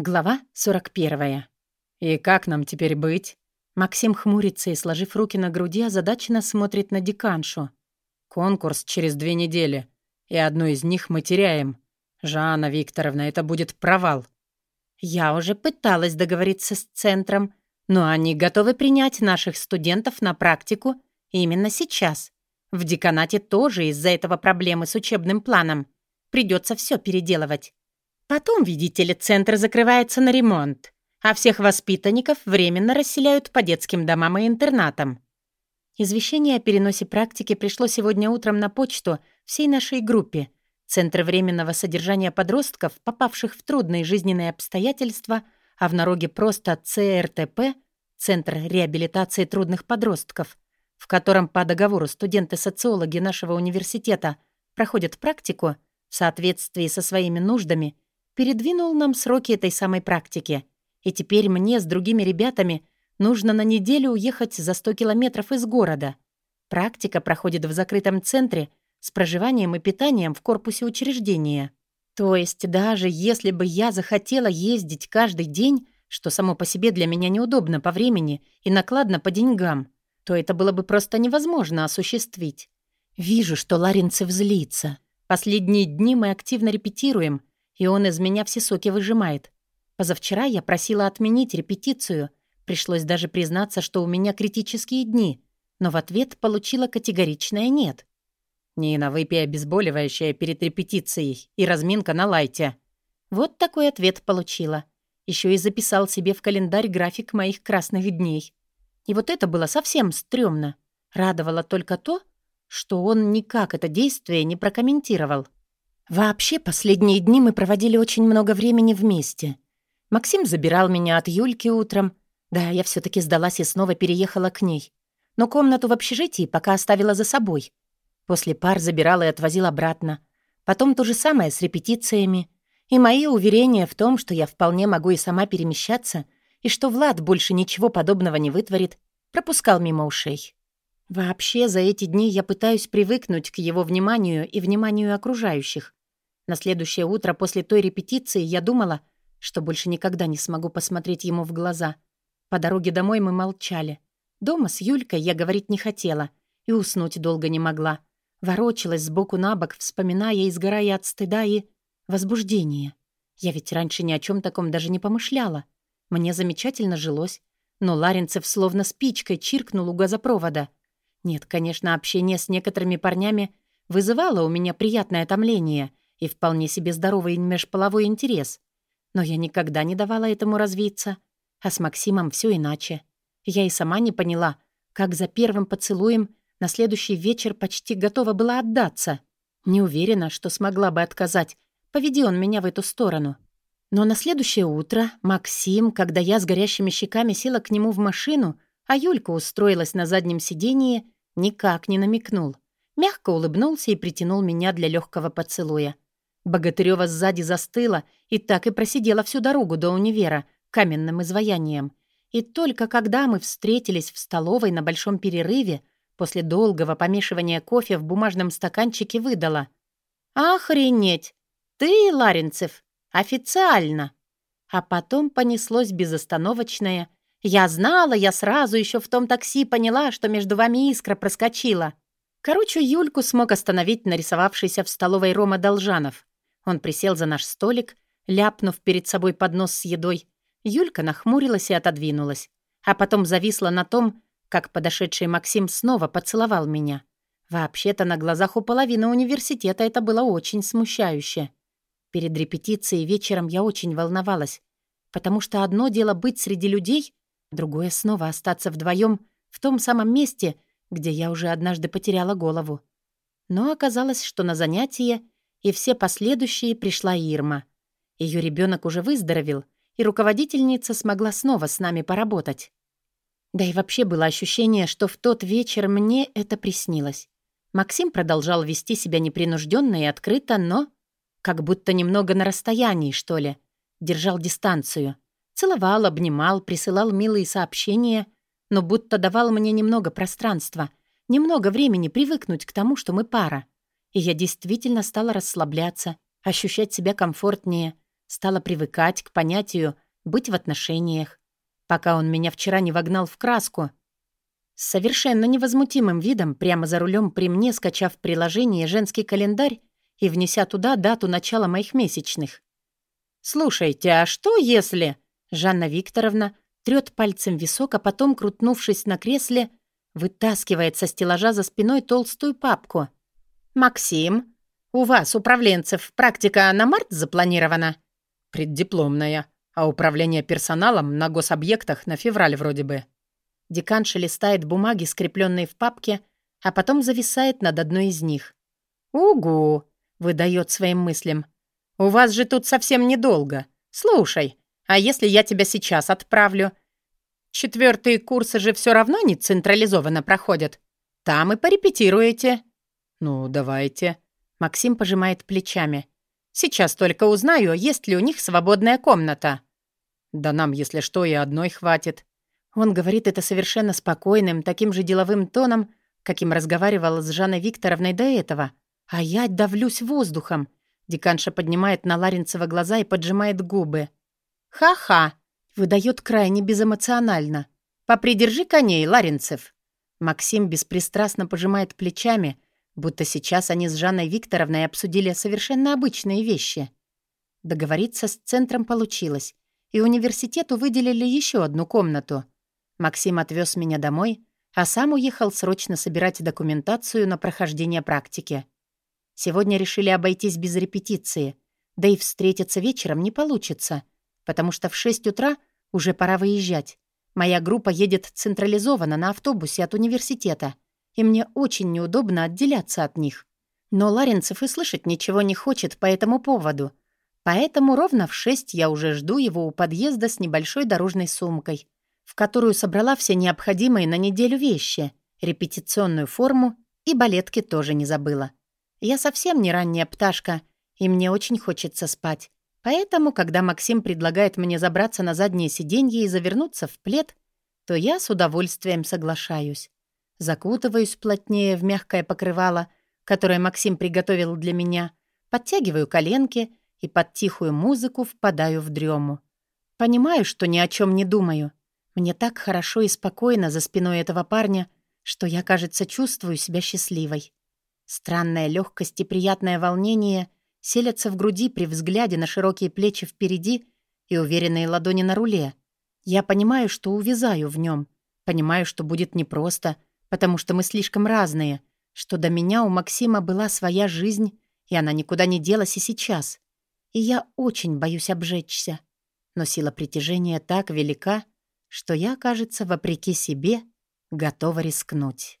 Глава 41. «И как нам теперь быть?» Максим хмурится и, сложив руки на груди, озадаченно смотрит на деканшу. «Конкурс через две недели, и одну из них мы теряем. Жанна Викторовна, это будет провал». «Я уже пыталась договориться с центром, но они готовы принять наших студентов на практику именно сейчас. В деканате тоже из-за этого проблемы с учебным планом. Придется все переделывать. Потом, видите ли, центр закрывается на ремонт, а всех воспитанников временно расселяют по детским домам и интернатам. Извещение о переносе практики пришло сегодня утром на почту всей нашей группе. Центр временного содержания подростков, попавших в трудные жизненные обстоятельства, а в народе просто ЦРТП — Центр реабилитации трудных подростков, в котором по договору студенты-социологи нашего университета проходят практику в соответствии со своими нуждами — передвинул нам сроки этой самой практики. И теперь мне с другими ребятами нужно на неделю уехать за 100 километров из города. Практика проходит в закрытом центре с проживанием и питанием в корпусе учреждения. То есть даже если бы я захотела ездить каждый день, что само по себе для меня неудобно по времени и накладно по деньгам, то это было бы просто невозможно осуществить. Вижу, что Ларинцев злится. Последние дни мы активно репетируем, и он из меня все соки выжимает. Позавчера я просила отменить репетицию. Пришлось даже признаться, что у меня критические дни, но в ответ получила категоричное «нет». «Нина, выпей обезболивающее перед репетицией и разминка на лайте». Вот такой ответ получила. Еще и записал себе в календарь график моих красных дней. И вот это было совсем стрёмно. Радовало только то, что он никак это действие не прокомментировал. Вообще, последние дни мы проводили очень много времени вместе. Максим забирал меня от Юльки утром. Да, я все таки сдалась и снова переехала к ней. Но комнату в общежитии пока оставила за собой. После пар забирала и отвозил обратно. Потом то же самое с репетициями. И мои уверения в том, что я вполне могу и сама перемещаться, и что Влад больше ничего подобного не вытворит, пропускал мимо ушей. Вообще, за эти дни я пытаюсь привыкнуть к его вниманию и вниманию окружающих. На следующее утро после той репетиции я думала, что больше никогда не смогу посмотреть ему в глаза. По дороге домой мы молчали. Дома с Юлькой я говорить не хотела и уснуть долго не могла. Ворочалась сбоку на бок, вспоминая и сгорая от стыда и возбуждения. Я ведь раньше ни о чем таком даже не помышляла. Мне замечательно жилось, но Ларинцев словно спичкой чиркнул у газопровода. Нет, конечно, общение с некоторыми парнями вызывало у меня приятное томление — и вполне себе здоровый межполовой интерес. Но я никогда не давала этому развиться. А с Максимом все иначе. Я и сама не поняла, как за первым поцелуем на следующий вечер почти готова была отдаться. Не уверена, что смогла бы отказать, поведи он меня в эту сторону. Но на следующее утро Максим, когда я с горящими щеками села к нему в машину, а Юлька устроилась на заднем сидении, никак не намекнул. Мягко улыбнулся и притянул меня для легкого поцелуя. Богатырева сзади застыла и так и просидела всю дорогу до универа каменным изваянием. И только когда мы встретились в столовой на большом перерыве, после долгого помешивания кофе в бумажном стаканчике выдала. «Охренеть! Ты, Ларинцев, официально!» А потом понеслось безостановочное. «Я знала, я сразу еще в том такси поняла, что между вами искра проскочила». Короче, Юльку смог остановить нарисовавшийся в столовой Рома Должанов. Он присел за наш столик, ляпнув перед собой поднос с едой. Юлька нахмурилась и отодвинулась, а потом зависла на том, как подошедший Максим снова поцеловал меня. Вообще-то на глазах у половины университета это было очень смущающе. Перед репетицией вечером я очень волновалась, потому что одно дело быть среди людей, другое снова остаться вдвоем в том самом месте, где я уже однажды потеряла голову. Но оказалось, что на занятие и все последующие пришла Ирма. Ее ребенок уже выздоровел, и руководительница смогла снова с нами поработать. Да и вообще было ощущение, что в тот вечер мне это приснилось. Максим продолжал вести себя непринужденно и открыто, но как будто немного на расстоянии, что ли. Держал дистанцию. Целовал, обнимал, присылал милые сообщения, но будто давал мне немного пространства, немного времени привыкнуть к тому, что мы пара. И я действительно стала расслабляться, ощущать себя комфортнее. Стала привыкать к понятию «быть в отношениях», пока он меня вчера не вогнал в краску. С совершенно невозмутимым видом, прямо за рулем при мне, скачав приложение «Женский календарь» и внеся туда дату начала моих месячных. «Слушайте, а что если...» Жанна Викторовна трёт пальцем висок, а потом, крутнувшись на кресле, вытаскивает со стеллажа за спиной толстую папку. «Максим, у вас, управленцев, практика на март запланирована?» «Преддипломная, а управление персоналом на гособъектах на февраль вроде бы». Деканша листает бумаги, скрепленные в папке, а потом зависает над одной из них. «Угу!» — выдает своим мыслям. «У вас же тут совсем недолго. Слушай, а если я тебя сейчас отправлю? Четвертые курсы же все равно не централизованно проходят. Там и порепетируете». «Ну, давайте». Максим пожимает плечами. «Сейчас только узнаю, есть ли у них свободная комната». «Да нам, если что, и одной хватит». Он говорит это совершенно спокойным, таким же деловым тоном, каким разговаривал с Жанной Викторовной до этого. А я давлюсь воздухом. Деканша поднимает на Ларинцева глаза и поджимает губы. «Ха-ха!» — выдает крайне безэмоционально. «Попридержи коней, Ларинцев!» Максим беспристрастно пожимает плечами, будто сейчас они с Жанной Викторовной обсудили совершенно обычные вещи. Договориться с центром получилось, и университету выделили еще одну комнату. Максим отвез меня домой, а сам уехал срочно собирать документацию на прохождение практики. Сегодня решили обойтись без репетиции, да и встретиться вечером не получится — потому что в 6 утра уже пора выезжать. Моя группа едет централизованно на автобусе от университета, и мне очень неудобно отделяться от них. Но Ларинцев и слышать ничего не хочет по этому поводу. Поэтому ровно в 6 я уже жду его у подъезда с небольшой дорожной сумкой, в которую собрала все необходимые на неделю вещи, репетиционную форму и балетки тоже не забыла. Я совсем не ранняя пташка, и мне очень хочется спать. Поэтому, когда Максим предлагает мне забраться на заднее сиденье и завернуться в плед, то я с удовольствием соглашаюсь. Закутываюсь плотнее в мягкое покрывало, которое Максим приготовил для меня, подтягиваю коленки и под тихую музыку впадаю в дрему. Понимаю, что ни о чем не думаю. Мне так хорошо и спокойно за спиной этого парня, что я, кажется, чувствую себя счастливой. Странная легкость и приятное волнение — селятся в груди при взгляде на широкие плечи впереди и уверенные ладони на руле. Я понимаю, что увязаю в нем, понимаю, что будет непросто, потому что мы слишком разные, что до меня у Максима была своя жизнь, и она никуда не делась и сейчас. И я очень боюсь обжечься. Но сила притяжения так велика, что я, кажется, вопреки себе, готова рискнуть.